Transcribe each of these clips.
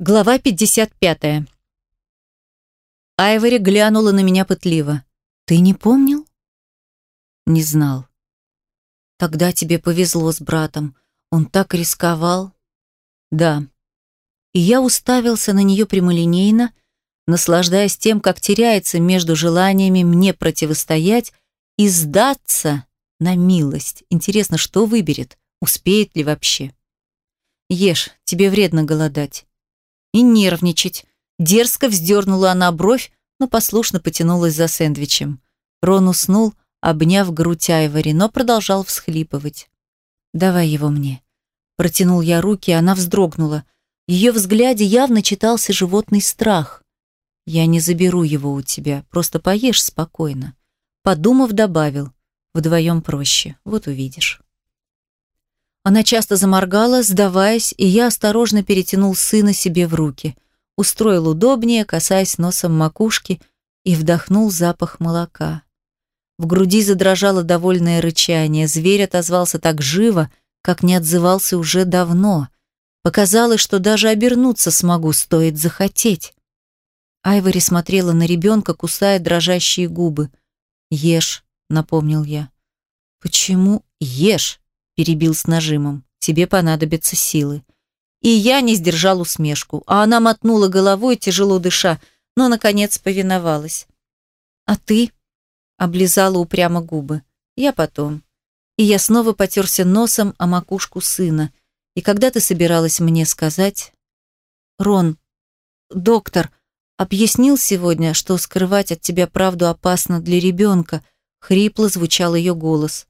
Глава 55. Айвори глянула на меня пытливо. «Ты не помнил?» «Не знал». «Тогда тебе повезло с братом. Он так рисковал». «Да». И я уставился на нее прямолинейно, наслаждаясь тем, как теряется между желаниями мне противостоять и сдаться на милость. Интересно, что выберет? Успеет ли вообще? «Ешь, тебе вредно голодать» и нервничать. Дерзко вздернула она бровь, но послушно потянулась за сэндвичем. Рон уснул, обняв грудь Айвори, но продолжал всхлипывать. «Давай его мне». Протянул я руки, она вздрогнула. В ее взгляде явно читался животный страх. «Я не заберу его у тебя, просто поешь спокойно». Подумав, добавил. «Вдвоем проще, вот увидишь». Она часто заморгала, сдаваясь, и я осторожно перетянул сына себе в руки, устроил удобнее, касаясь носом макушки, и вдохнул запах молока. В груди задрожало довольное рычание, зверь отозвался так живо, как не отзывался уже давно. Показалось, что даже обернуться смогу, стоит захотеть. Айвори смотрела на ребенка, кусая дрожащие губы. «Ешь», — напомнил я. «Почему ешь?» Перебил с нажимом. Тебе понадобятся силы. И я не сдержал усмешку, а она мотнула головой, тяжело дыша, но, наконец, повиновалась. «А ты?» — облизала упрямо губы. «Я потом». И я снова потерся носом о макушку сына. И когда ты собиралась мне сказать? «Рон, доктор объяснил сегодня, что скрывать от тебя правду опасно для ребенка», — хрипло звучал ее голос.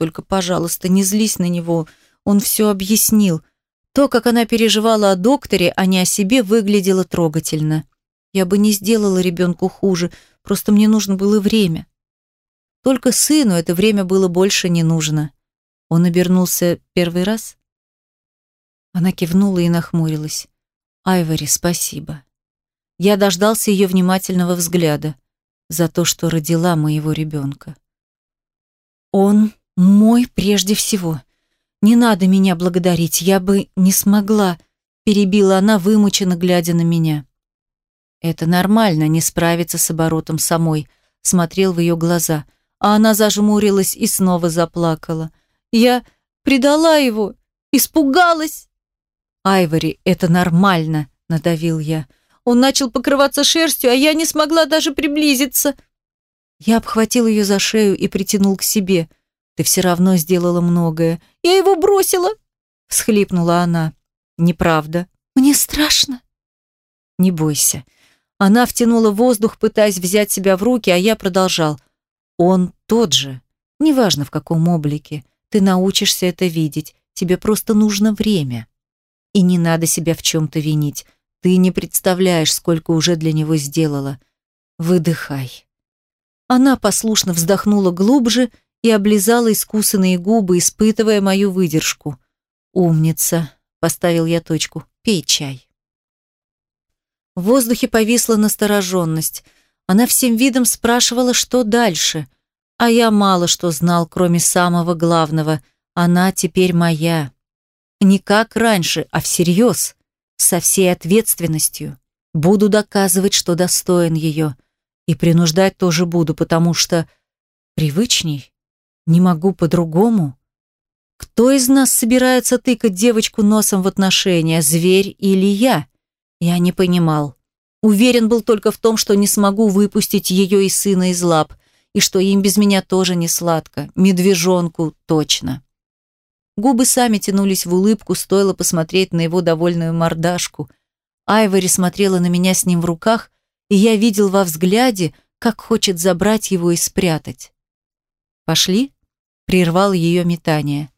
Только, пожалуйста, не злись на него. Он все объяснил. То, как она переживала о докторе, а не о себе, выглядело трогательно. Я бы не сделала ребенку хуже, просто мне нужно было время. Только сыну это время было больше не нужно. Он обернулся первый раз? Она кивнула и нахмурилась. «Айвори, спасибо». Я дождался ее внимательного взгляда за то, что родила моего ребенка. Он мой прежде всего. Не надо меня благодарить, я бы не смогла, перебила она, вымученно глядя на меня. Это нормально, не справиться с оборотом самой, смотрел в ее глаза, а она зажмурилась и снова заплакала. Я предала его, испугалась. Айвори, это нормально, надавил я. Он начал покрываться шерстью, а я не смогла даже приблизиться. Я обхватил ее за шею и притянул к себе. Ты все равно сделала многое. Я его бросила!» Всхлипнула она. «Неправда. Мне страшно». «Не бойся». Она втянула воздух, пытаясь взять себя в руки, а я продолжал. «Он тот же. Неважно, в каком облике. Ты научишься это видеть. Тебе просто нужно время. И не надо себя в чем-то винить. Ты не представляешь, сколько уже для него сделала. Выдыхай». Она послушно вздохнула глубже и облизала искусанные губы, испытывая мою выдержку. «Умница!» — поставил я точку. «Пей чай». В воздухе повисла настороженность. Она всем видом спрашивала, что дальше. А я мало что знал, кроме самого главного. Она теперь моя. Не как раньше, а всерьез, со всей ответственностью. Буду доказывать, что достоин ее. И принуждать тоже буду, потому что привычней не могу по-другому. Кто из нас собирается тыкать девочку носом в отношения, зверь или я? Я не понимал. Уверен был только в том, что не смогу выпустить ее и сына из лап, и что им без меня тоже не сладко. Медвежонку точно. Губы сами тянулись в улыбку, стоило посмотреть на его довольную мордашку. Айвори смотрела на меня с ним в руках, и я видел во взгляде, как хочет забрать его и спрятать. «Пошли?» прервал ее метание.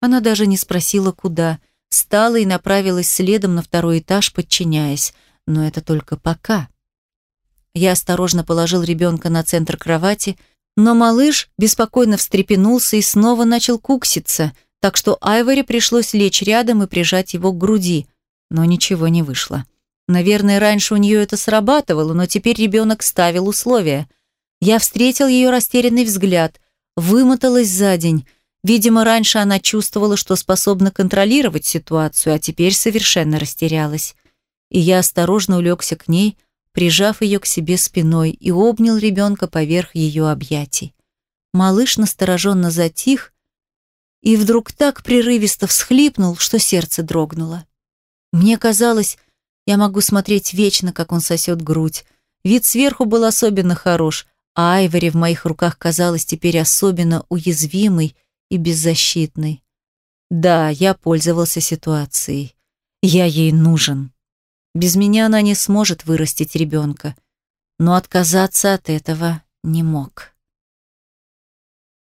Она даже не спросила, куда. Встала и направилась следом на второй этаж, подчиняясь. Но это только пока. Я осторожно положил ребенка на центр кровати, но малыш беспокойно встрепенулся и снова начал кукситься, так что Айвори пришлось лечь рядом и прижать его к груди. Но ничего не вышло. Наверное, раньше у нее это срабатывало, но теперь ребенок ставил условия. Я встретил ее растерянный взгляд – Вымоталась за день. Видимо, раньше она чувствовала, что способна контролировать ситуацию, а теперь совершенно растерялась. И я осторожно улегся к ней, прижав ее к себе спиной и обнял ребенка поверх ее объятий. Малыш настороженно затих и вдруг так прерывисто всхлипнул, что сердце дрогнуло. Мне казалось, я могу смотреть вечно, как он сосет грудь. Вид сверху был особенно хорош, а Айвори в моих руках казалась теперь особенно уязвимой и беззащитной. Да, я пользовался ситуацией. Я ей нужен. Без меня она не сможет вырастить ребенка. Но отказаться от этого не мог.